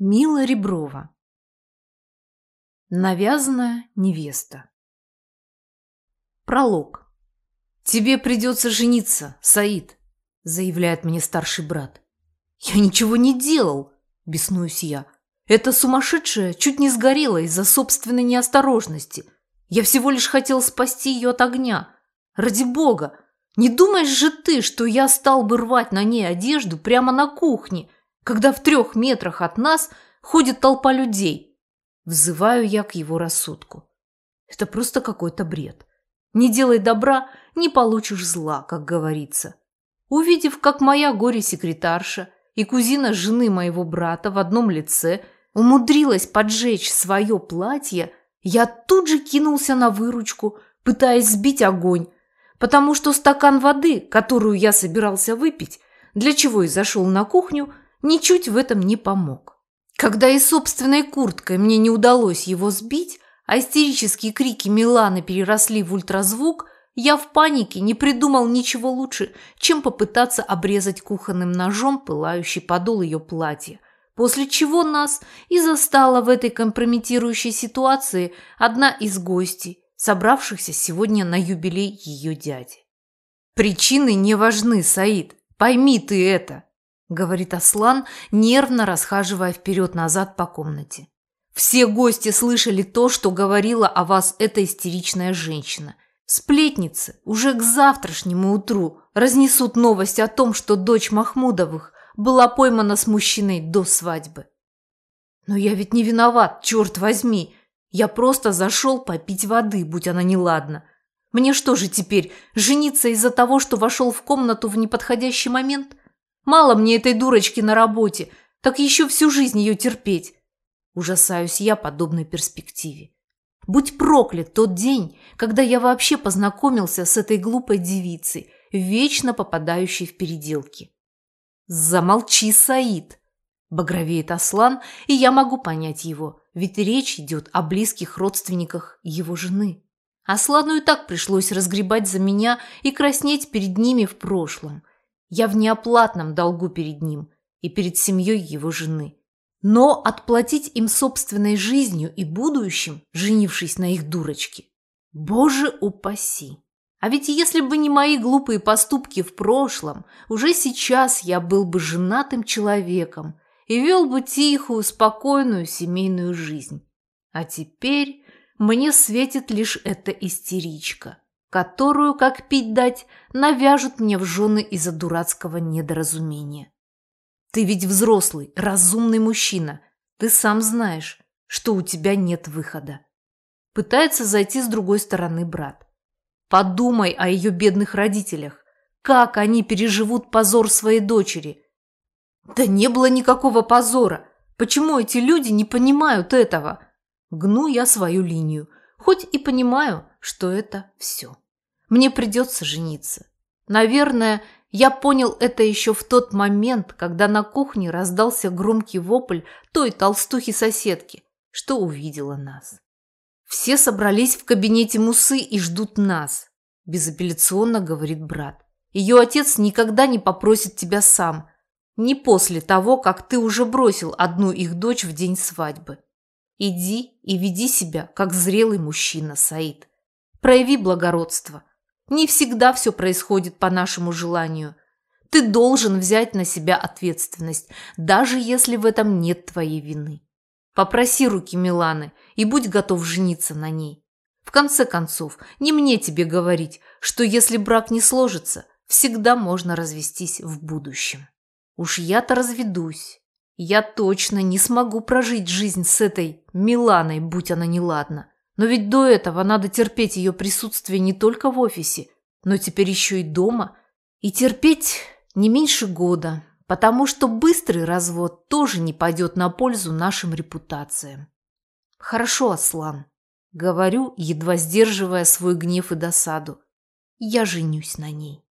Мила Реброва. Навязанная невеста. Пролог. «Тебе придется жениться, Саид», – заявляет мне старший брат. «Я ничего не делал», – беснуюсь я. «Эта сумасшедшая чуть не сгорела из-за собственной неосторожности. Я всего лишь хотел спасти ее от огня. Ради бога, не думаешь же ты, что я стал бы рвать на ней одежду прямо на кухне – когда в трех метрах от нас ходит толпа людей. Взываю я к его рассудку. Это просто какой-то бред. Не делай добра, не получишь зла, как говорится. Увидев, как моя горе-секретарша и кузина жены моего брата в одном лице умудрилась поджечь свое платье, я тут же кинулся на выручку, пытаясь сбить огонь, потому что стакан воды, которую я собирался выпить, для чего и зашел на кухню, ничуть в этом не помог. Когда и собственной курткой мне не удалось его сбить, а истерические крики Миланы переросли в ультразвук, я в панике не придумал ничего лучше, чем попытаться обрезать кухонным ножом пылающий подол ее платья, после чего нас и застала в этой компрометирующей ситуации одна из гостей, собравшихся сегодня на юбилей ее дяди. Причины не важны, Саид, пойми ты это. – говорит Аслан, нервно расхаживая вперед-назад по комнате. «Все гости слышали то, что говорила о вас эта истеричная женщина. Сплетницы уже к завтрашнему утру разнесут новость о том, что дочь Махмудовых была поймана с мужчиной до свадьбы. Но я ведь не виноват, черт возьми. Я просто зашел попить воды, будь она неладна. Мне что же теперь, жениться из-за того, что вошел в комнату в неподходящий момент?» Мало мне этой дурочки на работе, так еще всю жизнь ее терпеть. Ужасаюсь я подобной перспективе. Будь проклят тот день, когда я вообще познакомился с этой глупой девицей, вечно попадающей в переделки. Замолчи, Саид, багровеет Аслан, и я могу понять его, ведь речь идет о близких родственниках его жены. Аслану и так пришлось разгребать за меня и краснеть перед ними в прошлом. Я в неоплатном долгу перед ним и перед семьей его жены. Но отплатить им собственной жизнью и будущим, женившись на их дурочке, боже упаси. А ведь если бы не мои глупые поступки в прошлом, уже сейчас я был бы женатым человеком и вел бы тихую, спокойную семейную жизнь. А теперь мне светит лишь эта истеричка которую, как пить дать, навяжут мне в жены из-за дурацкого недоразумения. Ты ведь взрослый, разумный мужчина. Ты сам знаешь, что у тебя нет выхода. Пытается зайти с другой стороны брат. Подумай о ее бедных родителях. Как они переживут позор своей дочери? Да не было никакого позора. Почему эти люди не понимают этого? Гну я свою линию, хоть и понимаю, что это все. Мне придется жениться. Наверное, я понял это еще в тот момент, когда на кухне раздался громкий вопль той толстухи-соседки, что увидела нас. «Все собрались в кабинете Мусы и ждут нас», – безапелляционно говорит брат. «Ее отец никогда не попросит тебя сам, не после того, как ты уже бросил одну их дочь в день свадьбы. Иди и веди себя, как зрелый мужчина, Саид. Прояви благородство. Не всегда все происходит по нашему желанию. Ты должен взять на себя ответственность, даже если в этом нет твоей вины. Попроси руки Миланы и будь готов жениться на ней. В конце концов, не мне тебе говорить, что если брак не сложится, всегда можно развестись в будущем. Уж я-то разведусь. Я точно не смогу прожить жизнь с этой Миланой, будь она неладна. Но ведь до этого надо терпеть ее присутствие не только в офисе, но теперь еще и дома. И терпеть не меньше года, потому что быстрый развод тоже не пойдет на пользу нашим репутациям. Хорошо, Аслан, говорю, едва сдерживая свой гнев и досаду. Я женюсь на ней.